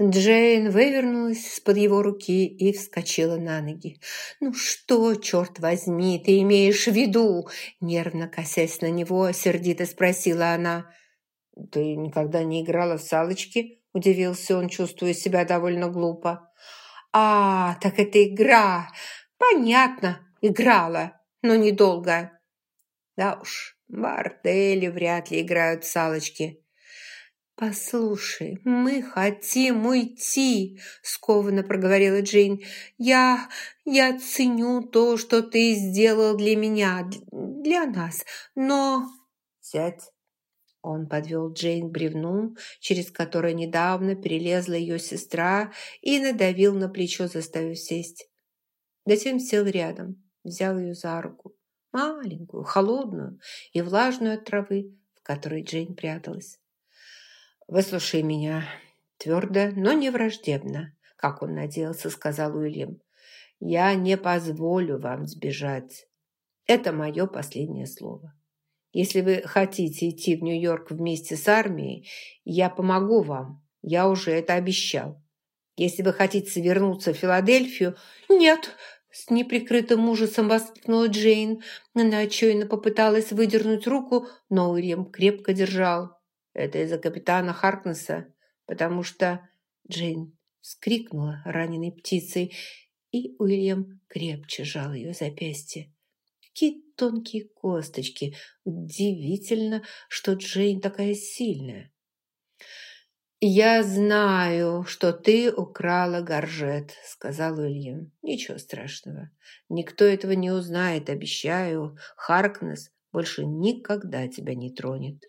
Джейн вывернулась из-под его руки и вскочила на ноги. «Ну что, черт возьми, ты имеешь в виду?» Нервно косясь на него, сердито спросила она. «Ты никогда не играла в салочки?» Удивился он, чувствуя себя довольно глупо. «А, так это игра! Понятно, играла, но недолго». «Да уж, в вряд ли играют салочки». «Послушай, мы хотим уйти», — скованно проговорила Джейн. «Я... я ценю то, что ты сделал для меня, для нас, но...» «Сядь». Он подвел Джейн к бревну, через которое недавно перелезла ее сестра, и надавил на плечо, заставив сесть. Затем сел рядом, взял ее за руку, маленькую, холодную и влажную от травы, в которой Джейн пряталась. «Выслушай меня твердо, но не враждебно», как он надеялся, сказал Уильям. «Я не позволю вам сбежать. Это мое последнее слово. Если вы хотите идти в Нью-Йорк вместе с армией, я помогу вам. Я уже это обещал. Если вы хотите вернуться в Филадельфию...» «Нет!» С неприкрытым ужасом воскликнула Джейн. Она отчаянно попыталась выдернуть руку, но Уильям крепко держал. Это из-за капитана Харкнесса, потому что Джейн вскрикнула раненой птицей, и Уильям крепче жал ее запястье. Какие тонкие косточки! Удивительно, что Джейн такая сильная. «Я знаю, что ты украла горжет», — сказал Уильям. «Ничего страшного. Никто этого не узнает, обещаю. Харкнес больше никогда тебя не тронет».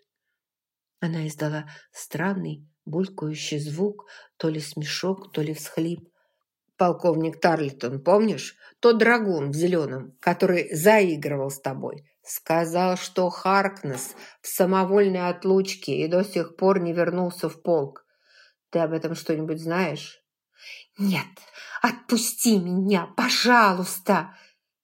Она издала странный, булькающий звук, то ли смешок, то ли всхлип. «Полковник Тарлитон, помнишь? Тот драгун в зеленом, который заигрывал с тобой, сказал, что Харкнес в самовольной отлучке и до сих пор не вернулся в полк. Ты об этом что-нибудь знаешь?» «Нет, отпусти меня, пожалуйста!»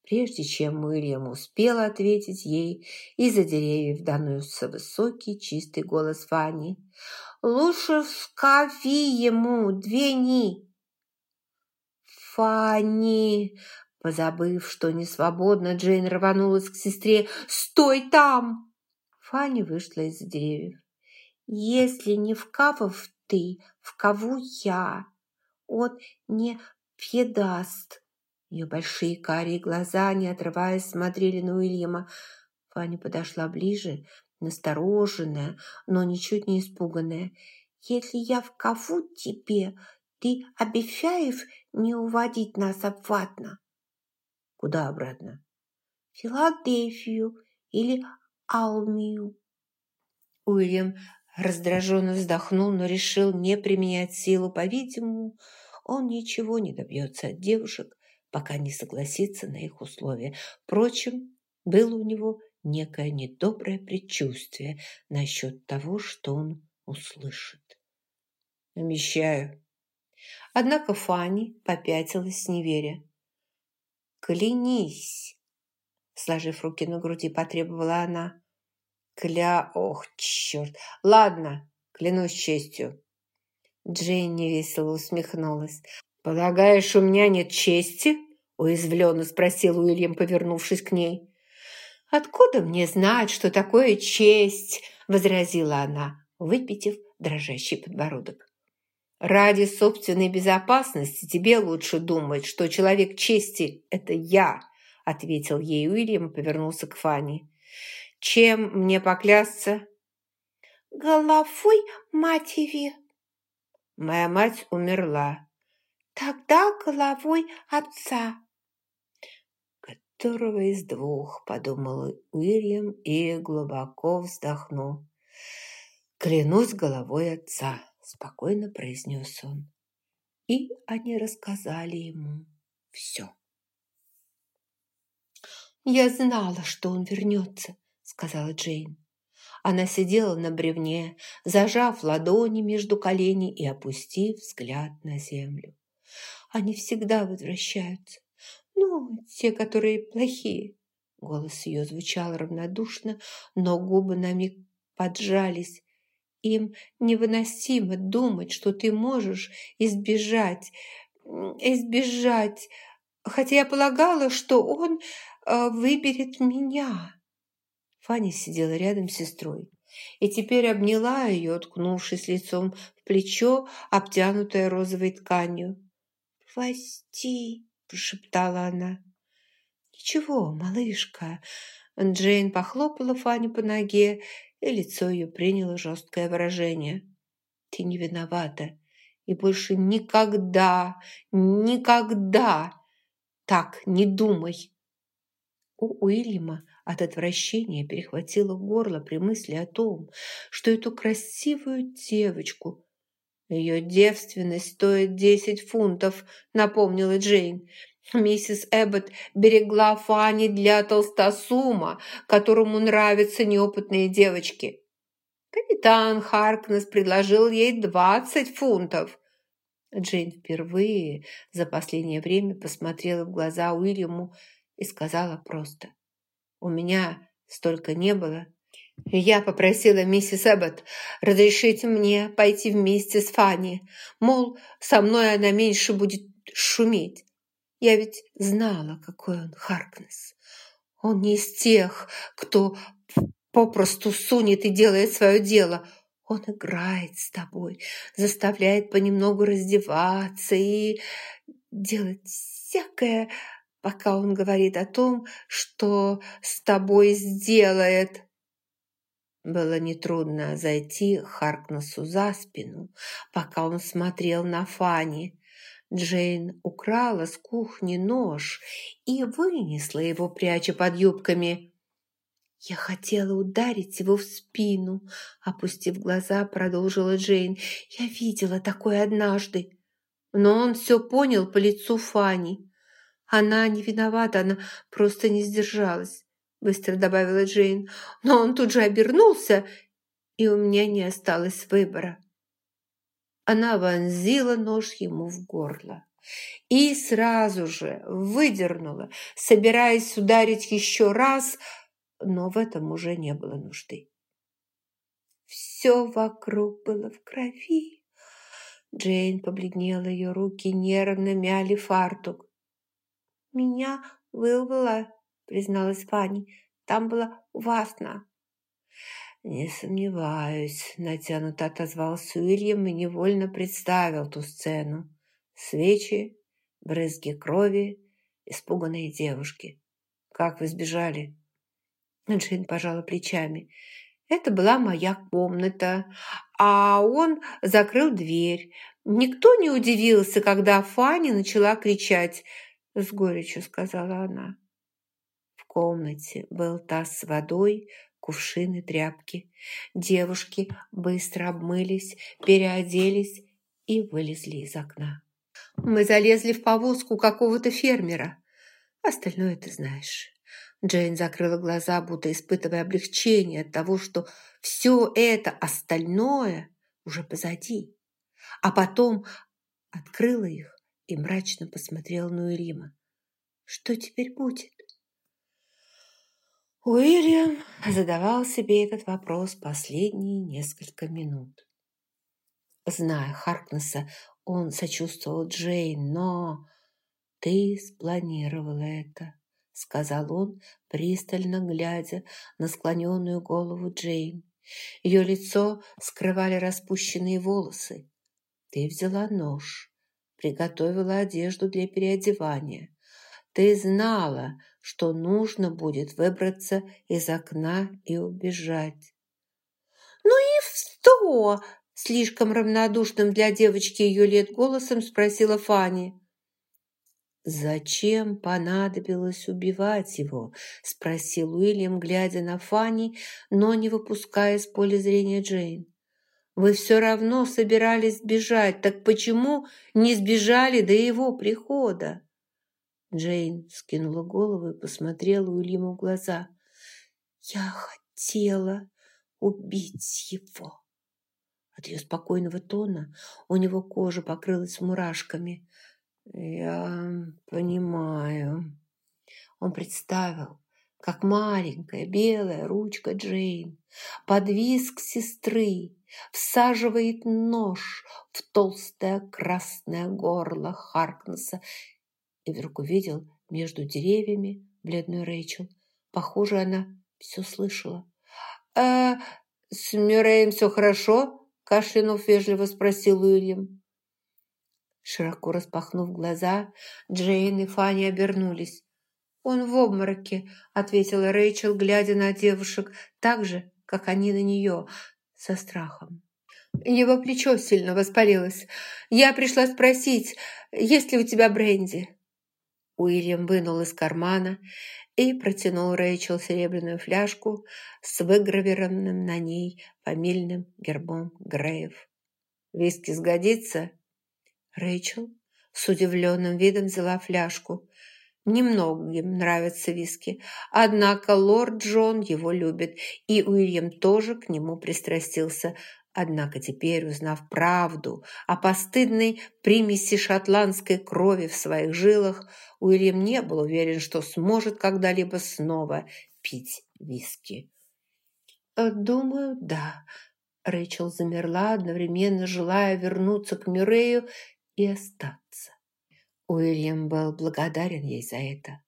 Прежде чем Уильям успел ответить ей, из-за деревьев донесся высокий чистый голос Фанни. «Лучше вскави ему две ни!» «Фанни!» Позабыв, что не свободно, Джейн рванулась к сестре. «Стой там!» Фанни вышла из-за деревьев. «Если не вкавов ты, вкаву я. Он не предаст!» Ее большие карие глаза, не отрываясь, смотрели на Уильяма. Фанни подошла ближе, настороженная, но ничуть не испуганная. «Если я вкафу тебе, ты обещаешь не уводить нас обратно?» «Куда обратно?» «Филадельфию или Алмию». Уильям раздраженно вздохнул, но решил не применять силу. По-видимому, он ничего не добьется от девушек, пока не согласится на их условия. Впрочем, было у него некое недоброе предчувствие насчет того, что он услышит. «Обещаю». Однако Фанни попятилась, не веря. «Клянись!» Сложив руки на груди, потребовала она. «Кля... Ох, черт! Ладно, клянусь честью!» Джейн невесело усмехнулась. «Полагаешь, у меня нет чести?» – уязвленно спросил Уильям, повернувшись к ней. «Откуда мне знать, что такое честь?» – возразила она, выпитив дрожащий подбородок. «Ради собственной безопасности тебе лучше думать, что человек чести – это я», – ответил ей Уильям и повернулся к Фанни. «Чем мне поклясться?» «Головой матери». «Моя мать умерла», Тогда головой отца. Которого из двух, подумал Уильям и глубоко вздохнул. Клянусь головой отца, спокойно произнес он. И они рассказали ему все. «Я знала, что он вернется», — сказала Джейн. Она сидела на бревне, зажав ладони между коленей и опустив взгляд на землю. Они всегда возвращаются. Ну, те, которые плохие. Голос ее звучал равнодушно, но губы на миг поджались. Им невыносимо думать, что ты можешь избежать, избежать, хотя я полагала, что он э, выберет меня. Фаня сидела рядом с сестрой и теперь обняла ее, уткнувшись лицом в плечо, обтянутое розовой тканью. «Прости», – прошептала она. «Ничего, малышка». Джейн похлопала Фаню по ноге, и лицо ее приняло жесткое выражение. «Ты не виновата, и больше никогда, никогда так не думай!» У Уильяма от отвращения перехватило горло при мысли о том, что эту красивую девочку... «Ее девственность стоит десять фунтов», — напомнила Джейн. Миссис Эббот берегла Фанни для толстосума, которому нравятся неопытные девочки. Капитан Харкнес предложил ей двадцать фунтов. Джейн впервые за последнее время посмотрела в глаза Уильяму и сказала просто. «У меня столько не было». Я попросила миссис Эббот разрешить мне пойти вместе с Фанни. Мол, со мной она меньше будет шуметь. Я ведь знала, какой он Харкнес. Он не из тех, кто попросту сунет и делает свое дело. Он играет с тобой, заставляет понемногу раздеваться и делать всякое, пока он говорит о том, что с тобой сделает. Было нетрудно зайти Харкнесу за спину, пока он смотрел на Фанни. Джейн украла с кухни нож и вынесла его, пряча под юбками. «Я хотела ударить его в спину», — опустив глаза, продолжила Джейн. «Я видела такое однажды». Но он все понял по лицу Фани. Она не виновата, она просто не сдержалась, быстро добавила Джейн. Но он тут же обернулся, и у меня не осталось выбора. Она вонзила нож ему в горло и сразу же выдернула, собираясь ударить еще раз, но в этом уже не было нужды. Все вокруг было в крови. Джейн побледнела, ее руки нервно мяли фартук. «Меня вырвало», — призналась Фанни. «Там было ужасно». «Не сомневаюсь», — натянуто отозвался Уильям и невольно представил ту сцену. Свечи, брызги крови, испуганные девушки. «Как вы сбежали?» Джин пожала плечами. «Это была моя комната, а он закрыл дверь. Никто не удивился, когда Фанни начала кричать. С горечью сказала она. Комнате был таз с водой, кувшины, тряпки. Девушки быстро обмылись, переоделись и вылезли из окна. Мы залезли в повозку какого-то фермера. Остальное ты знаешь. Джейн закрыла глаза, будто испытывая облегчение от того, что все это остальное уже позади. А потом открыла их и мрачно посмотрела на Уильяма. «Что теперь будет?» Уильям задавал себе этот вопрос последние несколько минут. Зная Харкнесса, он сочувствовал Джейн, но... «Ты спланировала это», — сказал он, пристально глядя на склоненную голову Джейн. Ее лицо скрывали распущенные волосы. «Ты взяла нож, приготовила одежду для переодевания. Ты знала, что нужно будет выбраться из окна и убежать. «Ну и что?» – слишком равнодушным для девочки ее лет голосом спросила Фанни. «Зачем понадобилось убивать его?» – спросил Уильям, глядя на Фанни, но не выпуская из поля зрения Джейн. Вы все равно собирались сбежать, так почему не сбежали до его прихода?» Джейн скинула голову и посмотрела Уильяму в глаза. «Я хотела убить его». От ее спокойного тона у него кожа покрылась мурашками. «Я понимаю». Он представил, как маленькая белая ручка Джейн под виск сестры всаживает нож в толстое красное горло Харкнесса и вдруг увидел между деревьями бледную Рэйчел. Похоже, она все слышала. «А с Мюрреем все хорошо?» – кашлянув вежливо спросил Уильям. Широко распахнув глаза, Джейн и Фанни обернулись. «Он в обмороке», – ответила Рэйчел, глядя на девушек так же, как они на нее, со страхом. Его плечо сильно воспалилось. Я пришла спросить, есть ли у тебя бренди. Уильям вынул из кармана и протянул Рэйчел серебряную фляжку с выгравированным на ней фамильным гербом Греев. «Виски сгодится?» Рэйчел с удивленным видом взяла фляжку. Немногим нравятся виски, однако лорд Джон его любит, и Уильям тоже к нему пристрастился. Однако теперь, узнав правду о постыдной примеси шотландской крови в своих жилах, Уильям не был уверен, что сможет когда-либо снова пить виски. «Э, «Думаю, да». Рэйчел замерла, одновременно желая вернуться к Мюррею и остаться. Уильям был благодарен ей за это.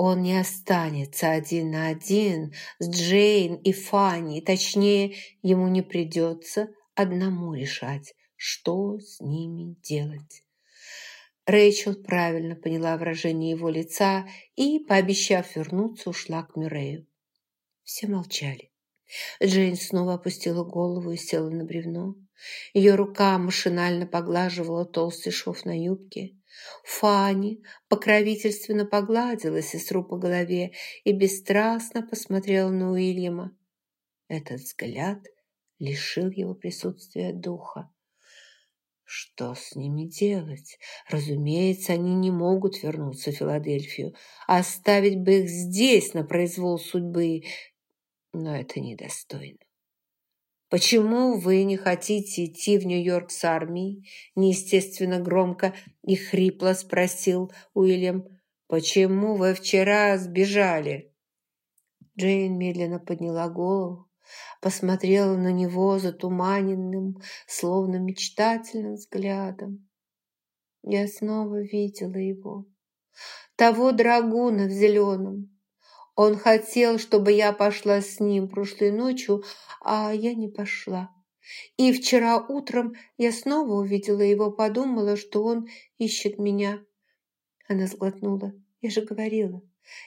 Он не останется один на один с Джейн и Фанни, точнее, ему не придется одному решать, что с ними делать. Рэйчел правильно поняла выражение его лица и, пообещав вернуться, ушла к Мюррею. Все молчали. Джейн снова опустила голову и села на бревно. Ее рука машинально поглаживала толстый шов на юбке. Фанни покровительственно погладила сестру по голове и бесстрастно посмотрела на Уильяма. Этот взгляд лишил его присутствия духа. Что с ними делать? Разумеется, они не могут вернуться в Филадельфию. Оставить бы их здесь, на произвол судьбы. Но это недостойно. «Почему вы не хотите идти в Нью-Йорк с армией?» Неестественно громко и хрипло спросил Уильям. «Почему вы вчера сбежали?» Джейн медленно подняла голову, посмотрела на него затуманенным, словно мечтательным взглядом. Я снова видела его, того драгуна в зеленом, он хотел, чтобы я пошла с ним прошлой ночью, а я не пошла. И вчера утром я снова увидела его, подумала, что он ищет меня. Она сглотнула. Я же говорила,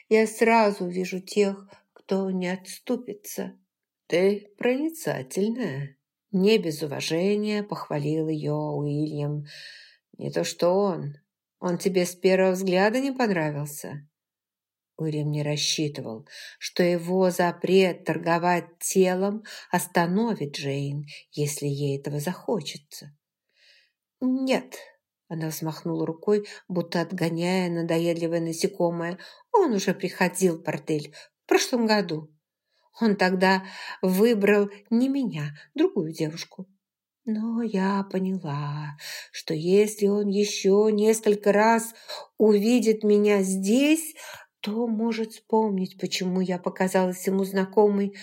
я сразу вижу тех, кто не отступится. Ты проницательная. Не без уважения похвалил ее Уильям. Не то что он. Он тебе с первого взгляда не понравился. Уильям не рассчитывал, что его запрет торговать телом остановит Джейн, если ей этого захочется. «Нет», – она взмахнула рукой, будто отгоняя надоедливое насекомое. «Он уже приходил в бордель в прошлом году. Он тогда выбрал не меня, другую девушку. Но я поняла, что если он еще несколько раз увидит меня здесь, кто может вспомнить, почему я показалась ему знакомой?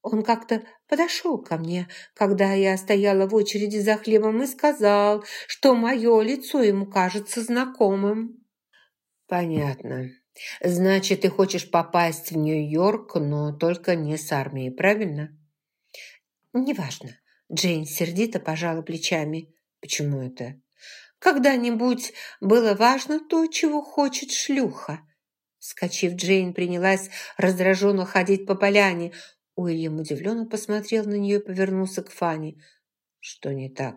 Он как-то подошел ко мне, когда я стояла в очереди за хлебом и сказал, что мое лицо ему кажется знакомым. Понятно. Значит, ты хочешь попасть в Нью-Йорк, но только не с армией, правильно? Неважно. Джейн сердито пожала плечами. Почему это? Когда-нибудь было важно то, чего хочет шлюха. Скочив, Джейн принялась раздраженно ходить по поляне. Уильям удивленно посмотрел на нее и повернулся к Фанни. Что не так?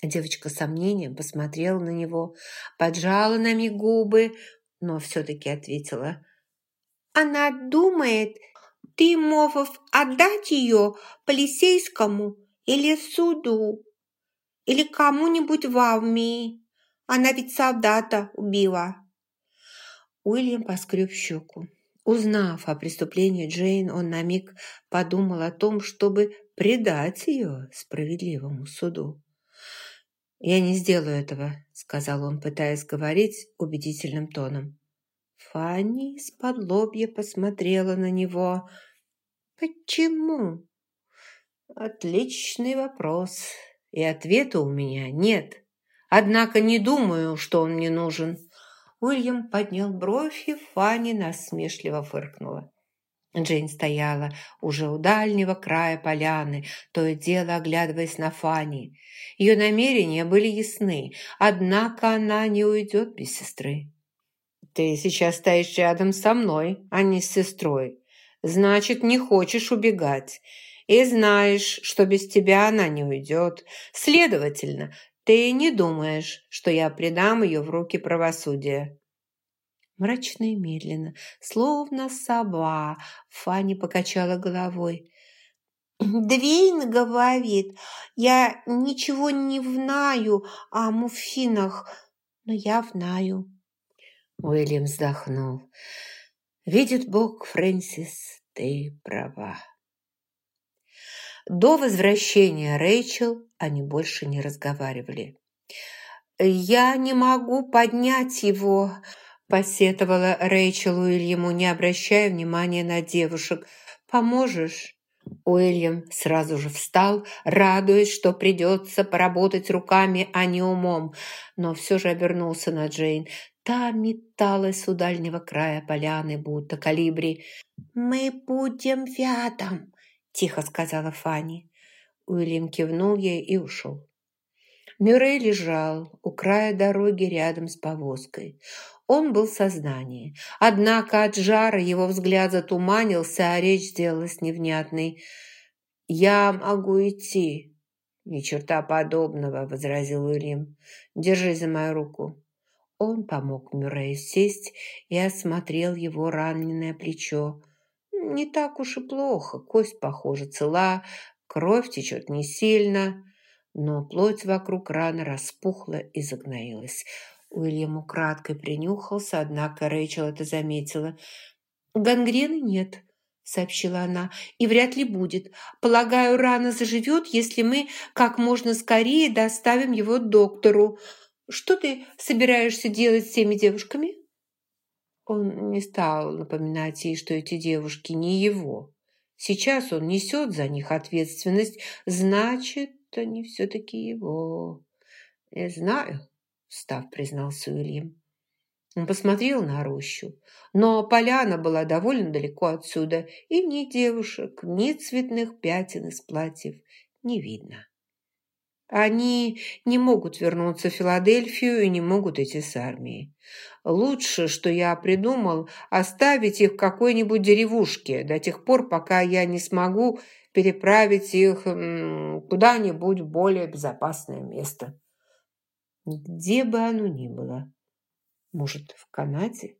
Девочка с сомнением посмотрела на него, поджала на миг губы, но все-таки ответила. «Она думает, ты можешь отдать ее полицейскому или суду, или кому-нибудь в армии. Она ведь солдата убила». Уильям поскреб щеку. Узнав о преступлении Джейн, он на миг подумал о том, чтобы предать ее справедливому суду. «Я не сделаю этого», — сказал он, пытаясь говорить убедительным тоном. Фанни из-под лобья посмотрела на него. «Почему?» Отличный вопрос. И ответа у меня нет. Однако не думаю, что он мне нужен. Уильям поднял бровь, и Фанни насмешливо фыркнула. Джейн стояла уже у дальнего края поляны, то и дело оглядываясь на Фанни. Ее намерения были ясны, однако она не уйдет без сестры. «Ты сейчас стоишь рядом со мной, а не с сестрой. Значит, не хочешь убегать. И знаешь, что без тебя она не уйдет. Следовательно, ты не думаешь, что я предам ее в руки правосудия?» Мрачно и медленно, словно сова, Фанни покачала головой. «Двейн говорит, я ничего не знаю о муффинах, но я знаю». Уильям вздохнул. «Видит Бог, Фрэнсис, ты права». До возвращения Рэйчел они больше не разговаривали. «Я не могу поднять его», – посетовала Рэйчел Уильяму, не обращая внимания на девушек. «Поможешь?» Уильям сразу же встал, радуясь, что придется поработать руками, а не умом, но все же обернулся на Джейн. Та металась у дальнего края поляны, будто калибри. «Мы будем рядом», – тихо сказала Фанни. Уильям кивнул ей и ушел. Мюррей лежал у края дороги рядом с повозкой. Он был в сознании. Однако от жара его взгляд затуманился, а речь сделалась невнятной. «Я могу идти». «Ни черта подобного», – возразил Уильям. «Держи за мою руку». Он помог Мюррею сесть и осмотрел его раненое плечо. Не так уж и плохо, кость, похоже, цела, кровь течет не сильно, но плоть вокруг раны распухла и загноилась. Уильям украдкой принюхался, однако Рэйчел это заметила. «Гангрены нет», — сообщила она, — «и вряд ли будет. Полагаю, рана заживет, если мы как можно скорее доставим его доктору. Что ты собираешься делать с теми девушками?» Он не стал напоминать ей, что эти девушки не его. Сейчас он несет за них ответственность, значит, они все-таки его. «Не знаю», – став признался Уильям. Он посмотрел на рощу, но поляна была довольно далеко отсюда, и ни девушек, ни цветных пятен из платьев не видно. Они не могут вернуться в Филадельфию и не могут идти с армией. Лучше, что я придумал, оставить их в какой-нибудь деревушке до тех пор, пока я не смогу переправить их куда-нибудь в более безопасное место. Где бы оно ни было. Может, в Канаде?